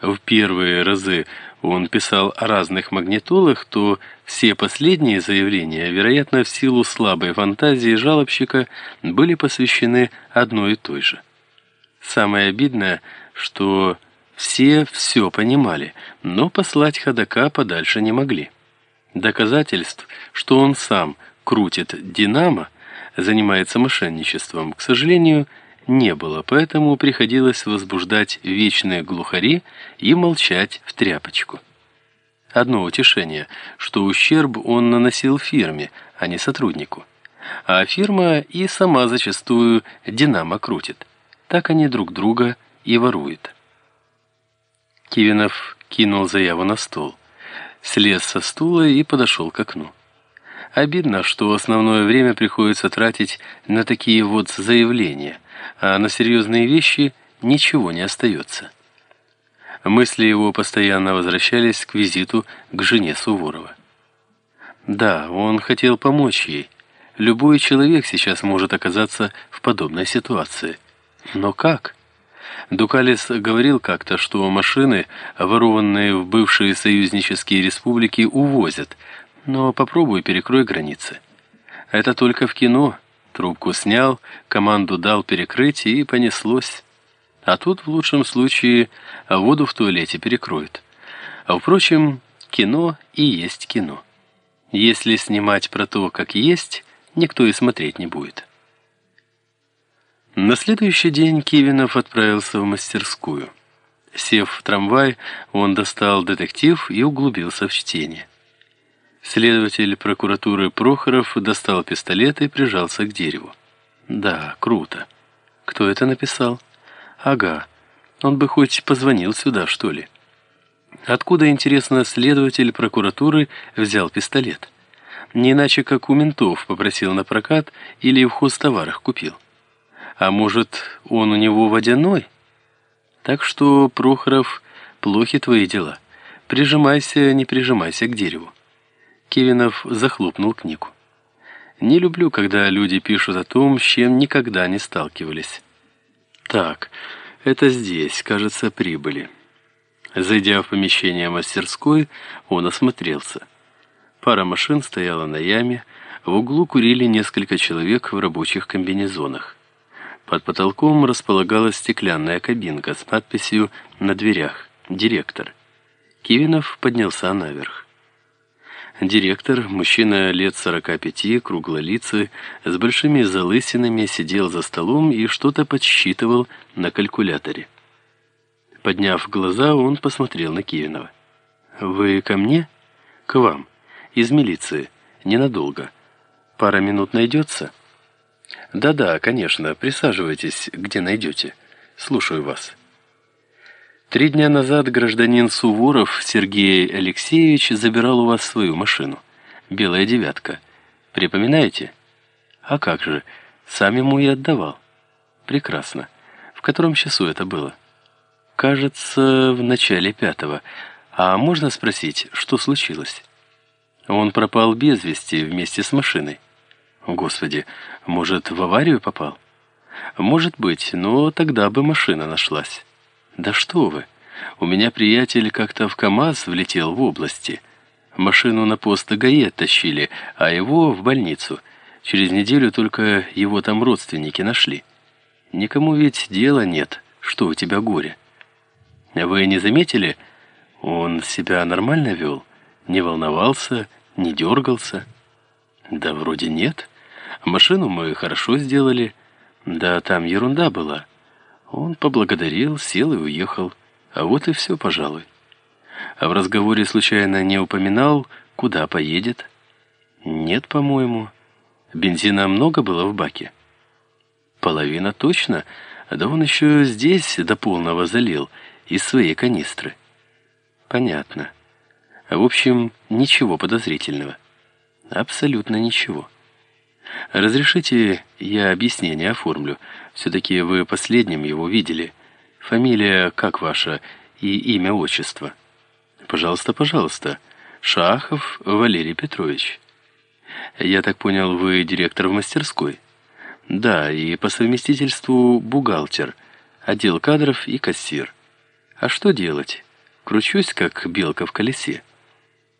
в первые разы он писал о разных магнитолах, то все последние заявления, вероятно, в силу слабой фантазии жалобщика, были посвящены одной и той же. Самое обидное, что все все понимали, но послать ходока подальше не могли. Доказательств, что он сам крутит «Динамо», занимается мошенничеством, к сожалению, не было, поэтому приходилось возбуждать вечные глухари и молчать в тряпочку. Одно утешение, что ущерб он наносил фирме, а не сотруднику. А фирма и сама зачастую «Динамо» крутит. Так они друг друга и воруют. Кивинов кинул заяву на стол, слез со стула и подошел к окну. Обидно, что основное время приходится тратить на такие вот заявления, а на серьезные вещи ничего не остается. Мысли его постоянно возвращались к визиту к жене Суворова. Да, он хотел помочь ей. Любой человек сейчас может оказаться в подобной ситуации. Но как? Дукалис говорил как-то, что машины, ворованные в бывшие союзнические республики, увозят, но попробуй перекрой границы. Это только в кино. Трубку снял, команду дал перекрыть и понеслось. А тут в лучшем случае воду в туалете перекроют. А впрочем, кино и есть кино. Если снимать про то, как есть, никто и смотреть не будет. На следующий день Кивинов отправился в мастерскую. Сев в трамвай, он достал детектив и углубился в чтение. Следователь прокуратуры Прохоров достал пистолет и прижался к дереву. Да, круто. Кто это написал? Ага. Он бы хоть позвонил сюда, что ли. Откуда, интересно, следователь прокуратуры взял пистолет? Не иначе, как у ментов попросил на прокат или в хозтоварах купил. А может, он у него водяной? Так что, Прохоров, плохи твои дела. Прижимайся, не прижимайся к дереву. Кевинов захлопнул книгу. Не люблю, когда люди пишут о том, с чем никогда не сталкивались. Так, это здесь, кажется, прибыли. Зайдя в помещение мастерской, он осмотрелся. Пара машин стояла на яме, в углу курили несколько человек в рабочих комбинезонах. Под потолком располагалась стеклянная кабинка с надписью на дверях «Директор». Кивинов поднялся наверх. Директор, мужчина лет 45, круглолицый, с большими залысинами, сидел за столом и что-то подсчитывал на калькуляторе. Подняв глаза, он посмотрел на Кивинова. «Вы ко мне?» «К вам. Из милиции. Ненадолго. Пара минут найдется?» «Да-да, конечно. Присаживайтесь, где найдете. Слушаю вас». Три дня назад гражданин Суворов Сергей Алексеевич забирал у вас свою машину. Белая девятка. Припоминаете? А как же, сам ему и отдавал. Прекрасно. В котором часу это было? Кажется, в начале пятого. А можно спросить, что случилось? Он пропал без вести вместе с машиной. Господи, может, в аварию попал? Может быть, но тогда бы машина нашлась. «Да что вы! У меня приятель как-то в КамАЗ влетел в области. Машину на пост ГАИ тащили, а его в больницу. Через неделю только его там родственники нашли. Никому ведь дела нет, что у тебя горе. Вы не заметили? Он себя нормально вел? Не волновался, не дергался?» «Да вроде нет. Машину мы хорошо сделали. Да там ерунда была». Он поблагодарил, сел и уехал. А вот и все, пожалуй. А в разговоре случайно не упоминал, куда поедет? Нет, по-моему. Бензина много было в баке? Половина точно. Да он еще здесь до полного залил, из своей канистры. Понятно. В общем, ничего подозрительного. Абсолютно ничего. Разрешите, я объяснение оформлю. Все-таки вы последним его видели. Фамилия как ваша и имя, отчество? Пожалуйста, пожалуйста. Шахов Валерий Петрович. Я так понял, вы директор в мастерской? Да, и по совместительству бухгалтер, отдел кадров и кассир. А что делать? кручусь, как белка в колесе.